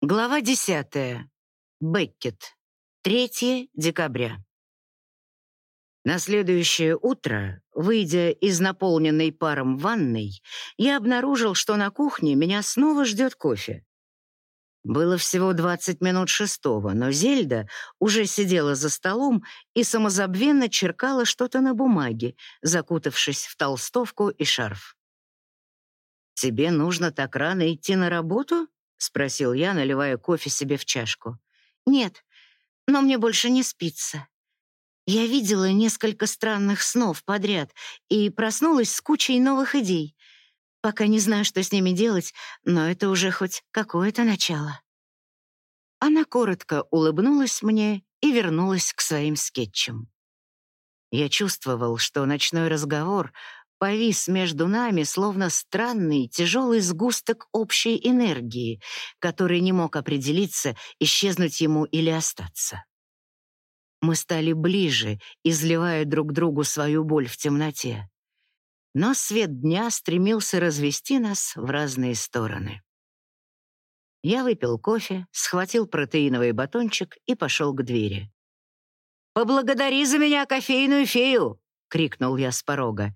Глава 10. Беккет. 3 декабря. На следующее утро, выйдя из наполненной паром ванной, я обнаружил, что на кухне меня снова ждет кофе. Было всего 20 минут шестого, но Зельда уже сидела за столом и самозабвенно черкала что-то на бумаге, закутавшись в толстовку и шарф. «Тебе нужно так рано идти на работу?» — спросил я, наливая кофе себе в чашку. «Нет, но мне больше не спится. Я видела несколько странных снов подряд и проснулась с кучей новых идей. Пока не знаю, что с ними делать, но это уже хоть какое-то начало». Она коротко улыбнулась мне и вернулась к своим скетчам. Я чувствовал, что ночной разговор повис между нами, словно странный, тяжелый сгусток общей энергии, который не мог определиться, исчезнуть ему или остаться. Мы стали ближе, изливая друг другу свою боль в темноте. Но свет дня стремился развести нас в разные стороны. Я выпил кофе, схватил протеиновый батончик и пошел к двери. «Поблагодари за меня кофейную фею!» — крикнул я с порога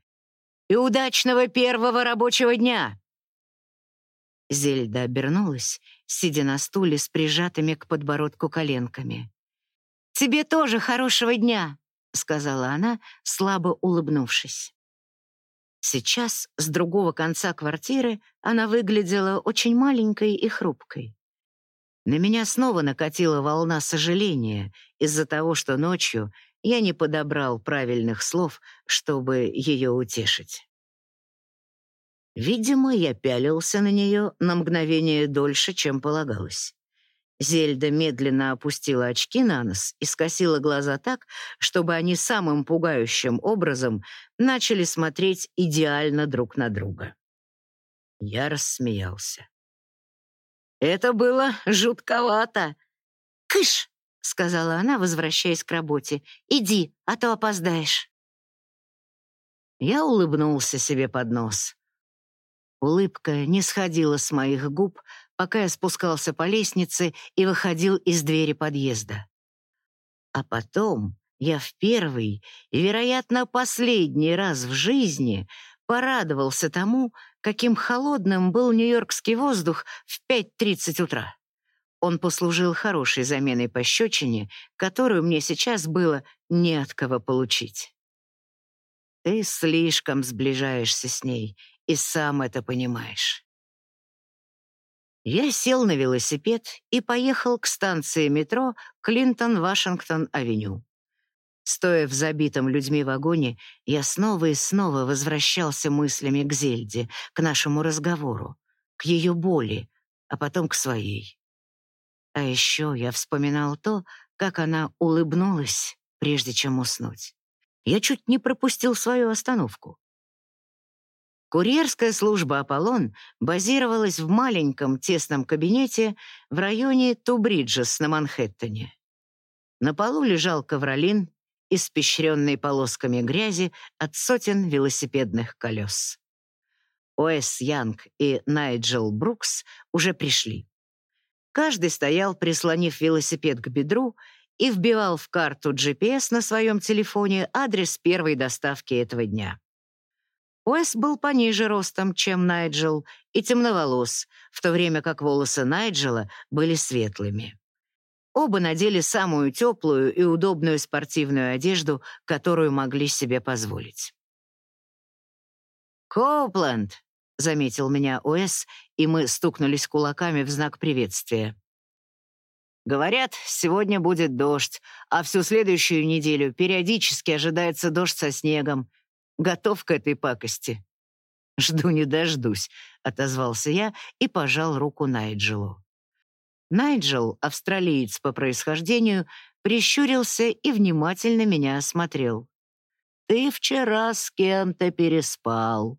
и удачного первого рабочего дня!» Зельда обернулась, сидя на стуле с прижатыми к подбородку коленками. «Тебе тоже хорошего дня!» — сказала она, слабо улыбнувшись. Сейчас, с другого конца квартиры, она выглядела очень маленькой и хрупкой. На меня снова накатила волна сожаления из-за того, что ночью я не подобрал правильных слов, чтобы ее утешить. Видимо, я пялился на нее на мгновение дольше, чем полагалось. Зельда медленно опустила очки на нос и скосила глаза так, чтобы они самым пугающим образом начали смотреть идеально друг на друга. Я рассмеялся. «Это было жутковато!» «Кыш!» — сказала она, возвращаясь к работе. «Иди, а то опоздаешь». Я улыбнулся себе под нос. Улыбка не сходила с моих губ, пока я спускался по лестнице и выходил из двери подъезда. А потом я в первый и, вероятно, последний раз в жизни порадовался тому, каким холодным был нью-йоркский воздух в 5.30 утра. Он послужил хорошей заменой пощечине, которую мне сейчас было не от кого получить. Ты слишком сближаешься с ней и сам это понимаешь. Я сел на велосипед и поехал к станции метро Клинтон-Вашингтон-авеню. Стоя в забитом людьми вагоне, я снова и снова возвращался мыслями к Зельде, к нашему разговору, к ее боли, а потом к своей. А еще я вспоминал то, как она улыбнулась, прежде чем уснуть. Я чуть не пропустил свою остановку. Курьерская служба «Аполлон» базировалась в маленьком тесном кабинете в районе Тубриджес на Манхэттене. На полу лежал ковролин, испещренный полосками грязи от сотен велосипедных колес. Оэс Янг и Найджел Брукс уже пришли. Каждый стоял, прислонив велосипед к бедру, и вбивал в карту GPS на своем телефоне адрес первой доставки этого дня. Уэс был пониже ростом, чем Найджел, и темноволос, в то время как волосы Найджела были светлыми. Оба надели самую теплую и удобную спортивную одежду, которую могли себе позволить. «Коупленд!» — заметил меня Уэс, и мы стукнулись кулаками в знак приветствия. Говорят, сегодня будет дождь, а всю следующую неделю периодически ожидается дождь со снегом. Готов к этой пакости. «Жду не дождусь», — отозвался я и пожал руку Найджелу. Найджел, австралиец по происхождению, прищурился и внимательно меня осмотрел. «Ты вчера с кем-то переспал».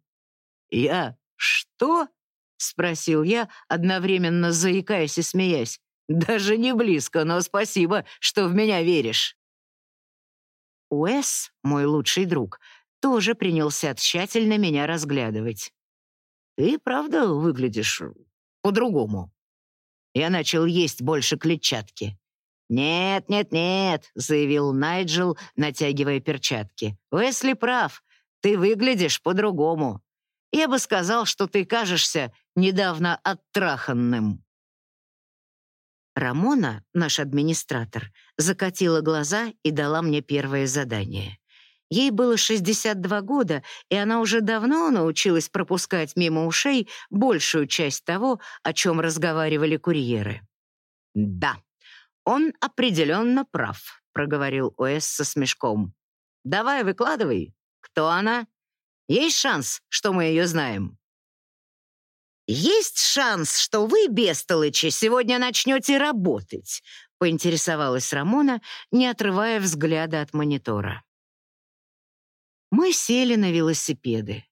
«Я? Что?» — спросил я, одновременно заикаясь и смеясь. Даже не близко, но спасибо, что в меня веришь. Уэс, мой лучший друг, тоже принялся тщательно меня разглядывать. Ты правда выглядишь по-другому? Я начал есть больше клетчатки. «Нет, нет, нет», — заявил Найджел, натягивая перчатки. «Уэсли прав. Ты выглядишь по-другому. Я бы сказал, что ты кажешься недавно оттраханным». Рамона, наш администратор, закатила глаза и дала мне первое задание. Ей было 62 года, и она уже давно научилась пропускать мимо ушей большую часть того, о чем разговаривали курьеры. «Да, он определенно прав», — проговорил Уэс со смешком. «Давай, выкладывай. Кто она? Есть шанс, что мы ее знаем?» «Есть шанс, что вы, бестолычи, сегодня начнете работать», — поинтересовалась Рамона, не отрывая взгляда от монитора. Мы сели на велосипеды.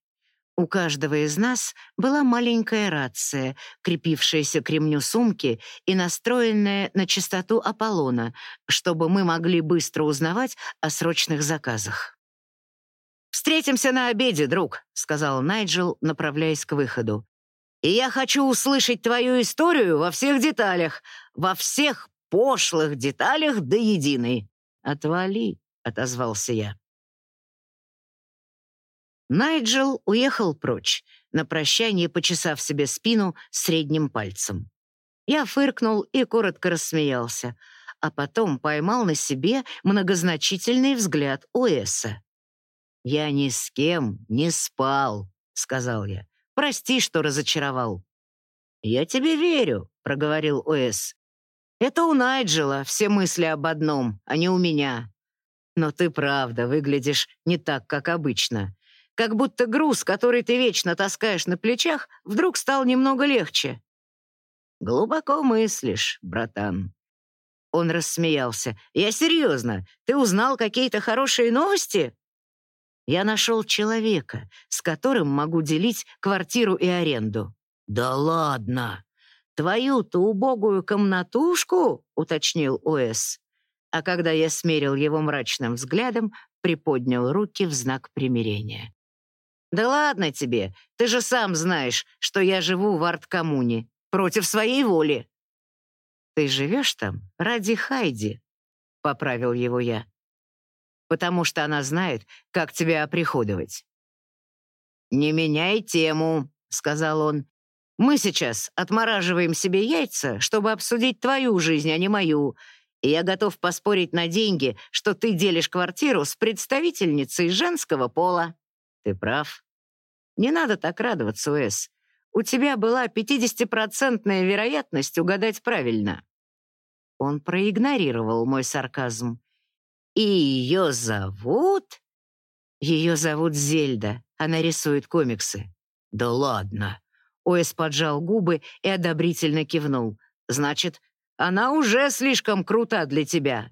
У каждого из нас была маленькая рация, крепившаяся к ремню сумки и настроенная на частоту Аполлона, чтобы мы могли быстро узнавать о срочных заказах. «Встретимся на обеде, друг», — сказал Найджел, направляясь к выходу. И я хочу услышать твою историю во всех деталях, во всех пошлых деталях до единой. Отвали, отозвался я. Найджел уехал прочь, на прощание почесав себе спину средним пальцем. Я фыркнул и коротко рассмеялся, а потом поймал на себе многозначительный взгляд Уэса. «Я ни с кем не спал», — сказал я. Прости, что разочаровал». «Я тебе верю», — проговорил Уэс. «Это у Найджела все мысли об одном, а не у меня. Но ты правда выглядишь не так, как обычно. Как будто груз, который ты вечно таскаешь на плечах, вдруг стал немного легче». «Глубоко мыслишь, братан». Он рассмеялся. «Я серьезно. Ты узнал какие-то хорошие новости?» Я нашел человека, с которым могу делить квартиру и аренду. Да ладно! Твою-то убогую комнатушку, уточнил Уэс. А когда я смерил его мрачным взглядом, приподнял руки в знак примирения. «Да ладно тебе, ты же сам знаешь, что я живу в арт-коммуне, против своей воли». «Ты живешь там ради Хайди», — поправил его я потому что она знает, как тебя оприходовать». «Не меняй тему», — сказал он. «Мы сейчас отмораживаем себе яйца, чтобы обсудить твою жизнь, а не мою, и я готов поспорить на деньги, что ты делишь квартиру с представительницей женского пола». «Ты прав. Не надо так радоваться, Уэс. У тебя была 50-процентная вероятность угадать правильно». Он проигнорировал мой сарказм. И ее зовут? Ее зовут Зельда. Она рисует комиксы. Да ладно. Оэс поджал губы и одобрительно кивнул. Значит, она уже слишком крута для тебя.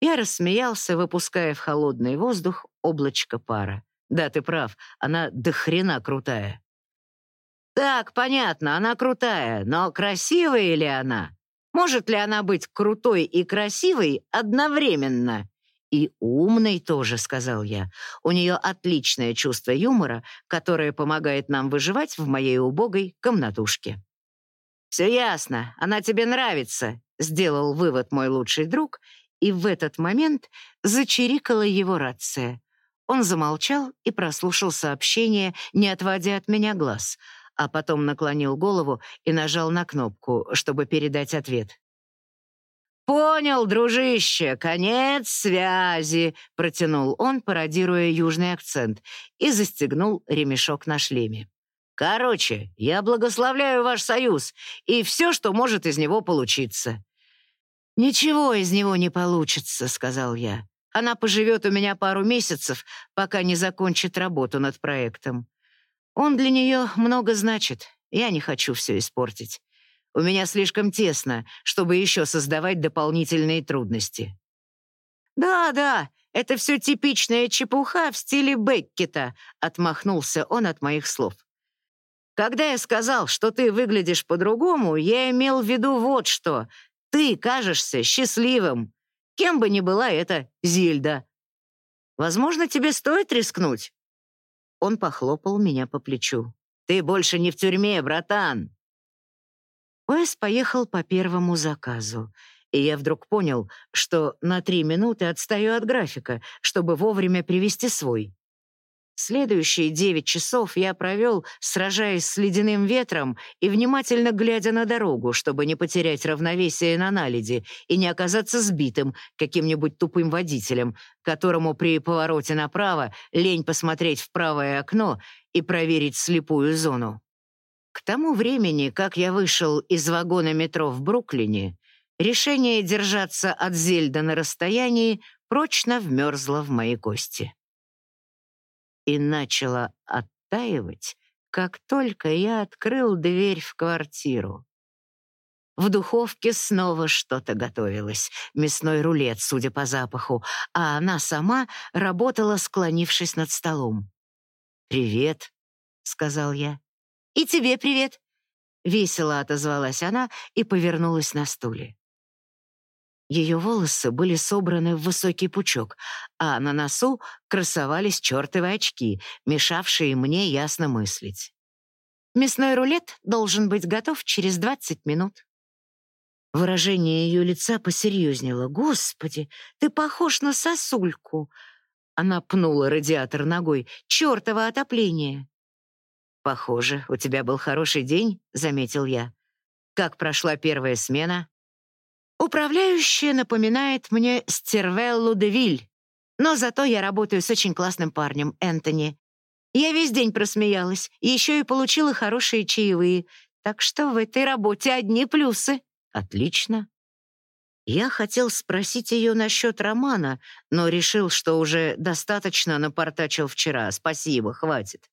Я рассмеялся, выпуская в холодный воздух облачко пара. Да, ты прав, она до хрена крутая. Так, понятно, она крутая, но красивая ли она? Может ли она быть крутой и красивой одновременно? «И умной тоже», — сказал я. «У нее отличное чувство юмора, которое помогает нам выживать в моей убогой комнатушке». «Все ясно, она тебе нравится», — сделал вывод мой лучший друг, и в этот момент зачирикала его рация. Он замолчал и прослушал сообщение, не отводя от меня глаз, а потом наклонил голову и нажал на кнопку, чтобы передать ответ. «Понял, дружище, конец связи», — протянул он, пародируя южный акцент, и застегнул ремешок на шлеме. «Короче, я благословляю ваш союз и все, что может из него получиться». «Ничего из него не получится», — сказал я. «Она поживет у меня пару месяцев, пока не закончит работу над проектом. Он для нее много значит, я не хочу все испортить. У меня слишком тесно, чтобы еще создавать дополнительные трудности. «Да, да, это все типичная чепуха в стиле Беккета», — отмахнулся он от моих слов. «Когда я сказал, что ты выглядишь по-другому, я имел в виду вот что. Ты кажешься счастливым, кем бы ни была эта Зильда. Возможно, тебе стоит рискнуть?» Он похлопал меня по плечу. «Ты больше не в тюрьме, братан. Уэс поехал по первому заказу, и я вдруг понял, что на три минуты отстаю от графика, чтобы вовремя привести свой. Следующие девять часов я провел, сражаясь с ледяным ветром и внимательно глядя на дорогу, чтобы не потерять равновесие на наледи и не оказаться сбитым каким-нибудь тупым водителем, которому при повороте направо лень посмотреть в правое окно и проверить слепую зону. К тому времени, как я вышел из вагона метро в Бруклине, решение держаться от Зельда на расстоянии прочно вмерзло в мои кости и начала оттаивать, как только я открыл дверь в квартиру. В духовке снова что-то готовилось, мясной рулет, судя по запаху, а она сама работала, склонившись над столом. «Привет», — сказал я. «И тебе привет», — весело отозвалась она и повернулась на стуле. Ее волосы были собраны в высокий пучок, а на носу красовались чертовы очки, мешавшие мне ясно мыслить. Мясной рулет должен быть готов через 20 минут. Выражение ее лица посерьезнело. «Господи, ты похож на сосульку!» Она пнула радиатор ногой. «Чертово отопление!» «Похоже, у тебя был хороший день», — заметил я. «Как прошла первая смена?» Управляющая напоминает мне Стервеллу де Виль, но зато я работаю с очень классным парнем, Энтони. Я весь день просмеялась, еще и получила хорошие чаевые, так что в этой работе одни плюсы. Отлично. Я хотел спросить ее насчет романа, но решил, что уже достаточно напортачил вчера. Спасибо, хватит.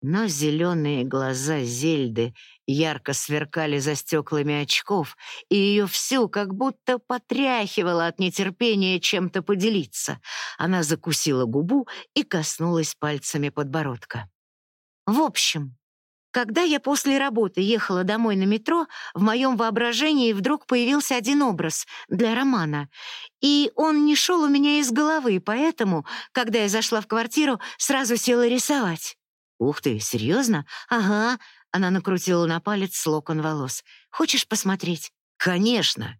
Но зеленые глаза Зельды ярко сверкали за стеклами очков, и ее всю как будто потряхивало от нетерпения чем-то поделиться. Она закусила губу и коснулась пальцами подбородка. «В общем, когда я после работы ехала домой на метро, в моем воображении вдруг появился один образ для романа. И он не шел у меня из головы, поэтому, когда я зашла в квартиру, сразу села рисовать. «Ух ты, серьезно? Ага». Она накрутила на палец локон волос. «Хочешь посмотреть?» «Конечно».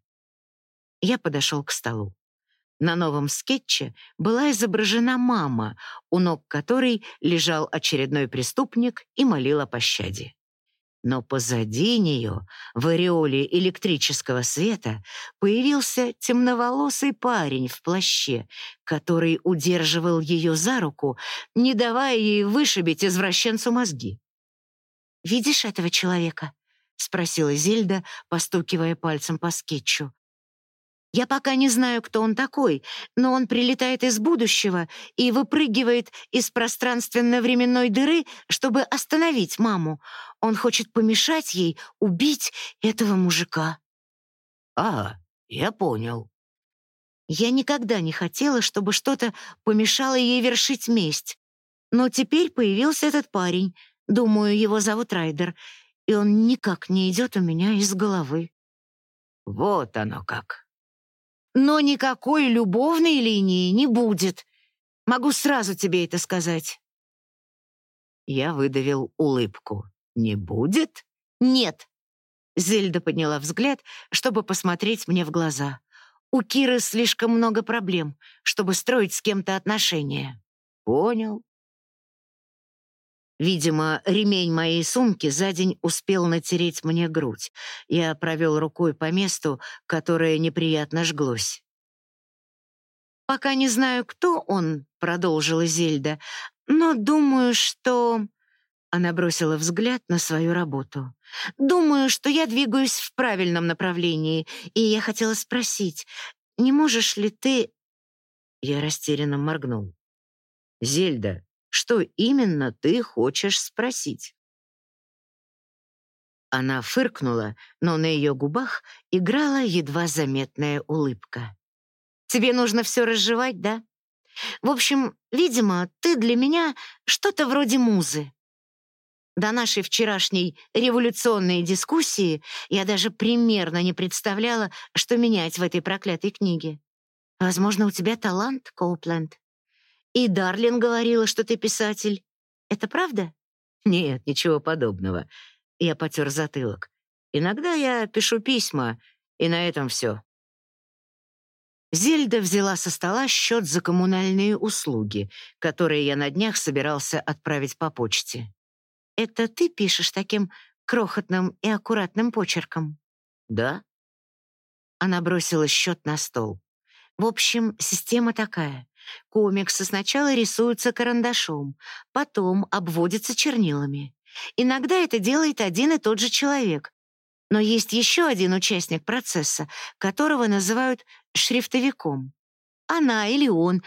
Я подошел к столу. На новом скетче была изображена мама, у ног которой лежал очередной преступник и молил о пощаде. Но позади нее, в ореоле электрического света, появился темноволосый парень в плаще, который удерживал ее за руку, не давая ей вышибить извращенцу мозги. «Видишь этого человека?» — спросила Зельда, постукивая пальцем по скетчу. Я пока не знаю, кто он такой, но он прилетает из будущего и выпрыгивает из пространственно-временной дыры, чтобы остановить маму. Он хочет помешать ей убить этого мужика. А, я понял. Я никогда не хотела, чтобы что-то помешало ей вершить месть. Но теперь появился этот парень. Думаю, его зовут Райдер, и он никак не идет у меня из головы. Вот оно как. Но никакой любовной линии не будет. Могу сразу тебе это сказать. Я выдавил улыбку. Не будет? Нет. Зельда подняла взгляд, чтобы посмотреть мне в глаза. У Киры слишком много проблем, чтобы строить с кем-то отношения. Понял. Видимо, ремень моей сумки за день успел натереть мне грудь. Я провел рукой по месту, которое неприятно жглось. «Пока не знаю, кто он», — продолжила Зельда, «но думаю, что...» Она бросила взгляд на свою работу. «Думаю, что я двигаюсь в правильном направлении, и я хотела спросить, не можешь ли ты...» Я растерянно моргнул. «Зельда, что именно ты хочешь спросить?» Она фыркнула, но на ее губах играла едва заметная улыбка. «Тебе нужно все разжевать, да? В общем, видимо, ты для меня что-то вроде музы. До нашей вчерашней революционной дискуссии я даже примерно не представляла, что менять в этой проклятой книге. Возможно, у тебя талант, Коупленд. И Дарлин говорила, что ты писатель. Это правда? Нет, ничего подобного. Я потер затылок. Иногда я пишу письма, и на этом все. Зельда взяла со стола счет за коммунальные услуги, которые я на днях собирался отправить по почте. «Это ты пишешь таким крохотным и аккуратным почерком?» «Да». Она бросила счет на стол. «В общем, система такая. Комиксы сначала рисуются карандашом, потом обводятся чернилами. Иногда это делает один и тот же человек, но есть еще один участник процесса, которого называют шрифтовиком. Она или он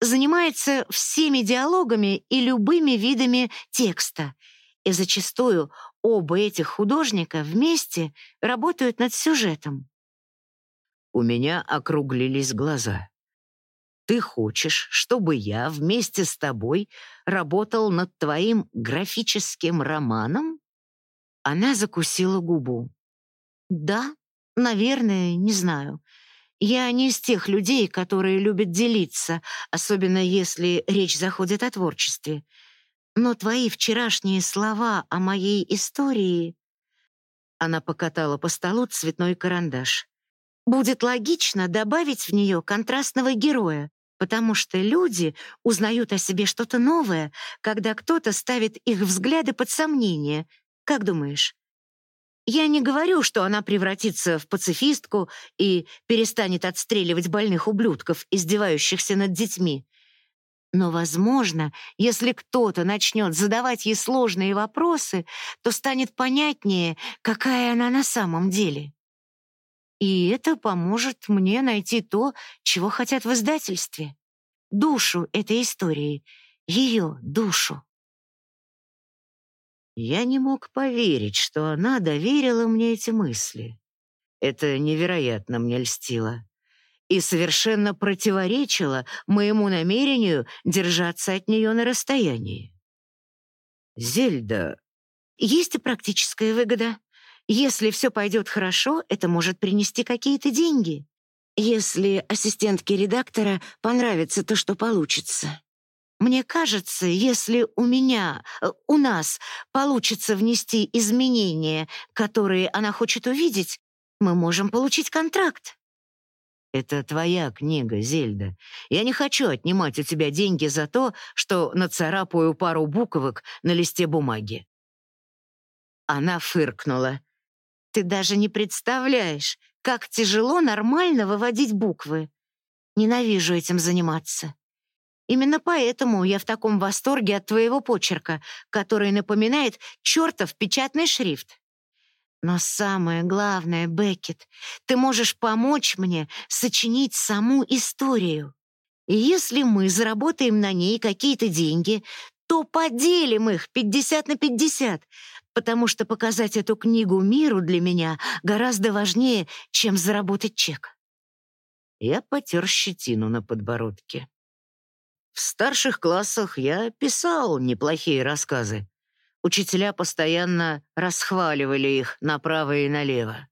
занимается всеми диалогами и любыми видами текста. И зачастую оба этих художника вместе работают над сюжетом. У меня округлились глаза. Ты хочешь, чтобы я вместе с тобой работал над твоим графическим романом? Она закусила губу. Да, наверное, не знаю. Я не из тех людей, которые любят делиться, особенно если речь заходит о творчестве. Но твои вчерашние слова о моей истории... Она покатала по столу цветной карандаш. Будет логично добавить в нее контрастного героя, потому что люди узнают о себе что-то новое, когда кто-то ставит их взгляды под сомнение. Как думаешь? Я не говорю, что она превратится в пацифистку и перестанет отстреливать больных ублюдков, издевающихся над детьми. Но, возможно, если кто-то начнет задавать ей сложные вопросы, то станет понятнее, какая она на самом деле. И это поможет мне найти то, чего хотят в издательстве. Душу этой истории, ее душу. Я не мог поверить, что она доверила мне эти мысли. Это невероятно мне льстило и совершенно противоречило моему намерению держаться от нее на расстоянии. «Зельда, есть и практическая выгода. Если все пойдет хорошо, это может принести какие-то деньги. Если ассистентке редактора понравится то, что получится. Мне кажется, если у меня, э, у нас получится внести изменения, которые она хочет увидеть, мы можем получить контракт. Это твоя книга, Зельда. Я не хочу отнимать у тебя деньги за то, что нацарапаю пару буквок на листе бумаги. Она фыркнула. Ты даже не представляешь, как тяжело нормально выводить буквы. Ненавижу этим заниматься. Именно поэтому я в таком восторге от твоего почерка, который напоминает чертов печатный шрифт. Но самое главное, Беккет, ты можешь помочь мне сочинить саму историю. И если мы заработаем на ней какие-то деньги, то поделим их 50 на 50, потому что показать эту книгу миру для меня гораздо важнее, чем заработать чек. Я потер щетину на подбородке. В старших классах я писал неплохие рассказы. Учителя постоянно расхваливали их направо и налево.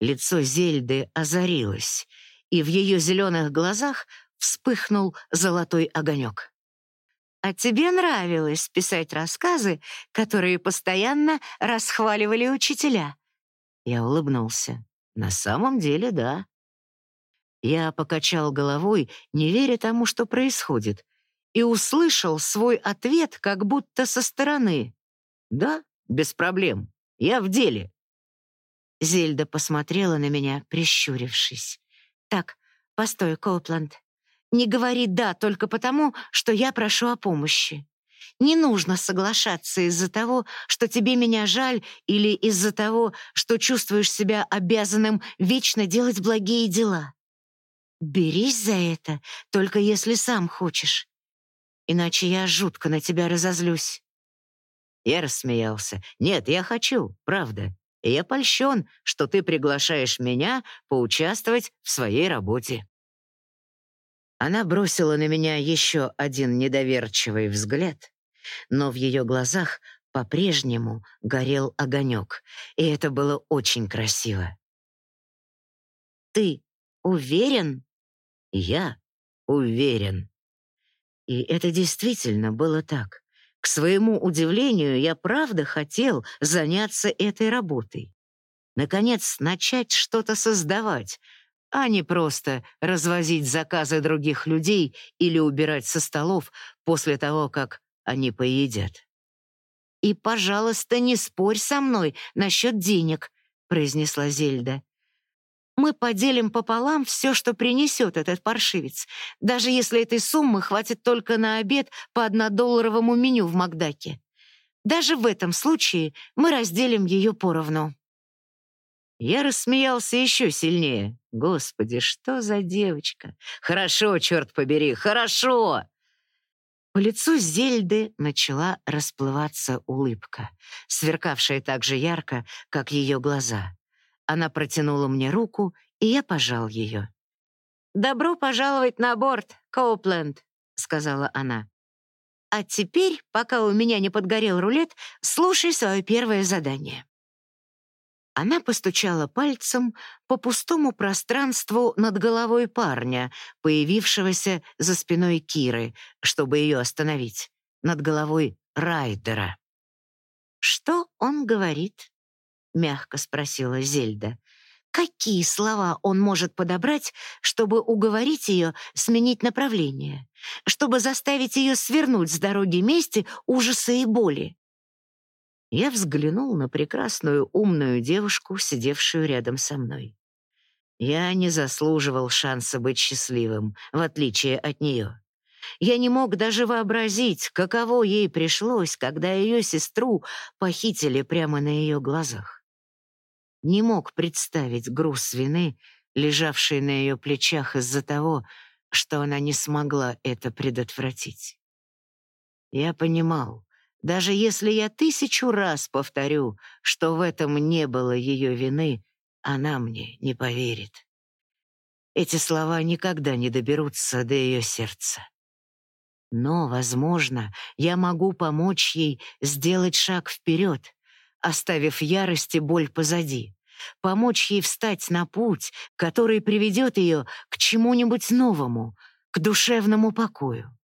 Лицо Зельды озарилось, и в ее зеленых глазах вспыхнул золотой огонек. «А тебе нравилось писать рассказы, которые постоянно расхваливали учителя?» Я улыбнулся. «На самом деле, да. Я покачал головой, не веря тому, что происходит, и услышал свой ответ как будто со стороны. «Да, без проблем. Я в деле». Зельда посмотрела на меня, прищурившись. «Так, постой, Коупланд. Не говори «да» только потому, что я прошу о помощи. Не нужно соглашаться из-за того, что тебе меня жаль, или из-за того, что чувствуешь себя обязанным вечно делать благие дела. Берись за это, только если сам хочешь. Иначе я жутко на тебя разозлюсь. Я рассмеялся. Нет, я хочу, правда. И я польщен, что ты приглашаешь меня поучаствовать в своей работе. Она бросила на меня еще один недоверчивый взгляд, но в ее глазах по-прежнему горел огонек, и это было очень красиво. «Ты уверен?» Я уверен. И это действительно было так. К своему удивлению, я правда хотел заняться этой работой. Наконец, начать что-то создавать, а не просто развозить заказы других людей или убирать со столов после того, как они поедят. «И, пожалуйста, не спорь со мной насчет денег», — произнесла Зельда. «Мы поделим пополам все, что принесет этот паршивец, даже если этой суммы хватит только на обед по однодолларовому меню в Макдаке. Даже в этом случае мы разделим ее поровну». Я рассмеялся еще сильнее. Господи, что за девочка? Хорошо, черт побери, хорошо! По лицу Зельды начала расплываться улыбка, сверкавшая так же ярко, как ее глаза. Она протянула мне руку, и я пожал ее. «Добро пожаловать на борт, Коупленд», — сказала она. «А теперь, пока у меня не подгорел рулет, слушай свое первое задание». Она постучала пальцем по пустому пространству над головой парня, появившегося за спиной Киры, чтобы ее остановить, над головой Райдера. «Что он говорит?» — мягко спросила Зельда. «Какие слова он может подобрать, чтобы уговорить ее сменить направление, чтобы заставить ее свернуть с дороги мести ужаса и боли?» Я взглянул на прекрасную умную девушку, сидевшую рядом со мной. Я не заслуживал шанса быть счастливым, в отличие от нее. Я не мог даже вообразить, каково ей пришлось, когда ее сестру похитили прямо на ее глазах. Не мог представить груз вины, лежавший на ее плечах из-за того, что она не смогла это предотвратить. Я понимал, даже если я тысячу раз повторю, что в этом не было ее вины, она мне не поверит. Эти слова никогда не доберутся до ее сердца. Но, возможно, я могу помочь ей сделать шаг вперед, оставив ярость и боль позади, помочь ей встать на путь, который приведет ее к чему-нибудь новому, к душевному покою.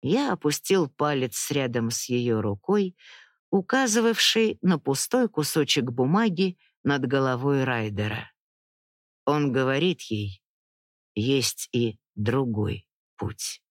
Я опустил палец рядом с ее рукой, указывавший на пустой кусочек бумаги над головой Райдера. Он говорит ей, есть и другой путь.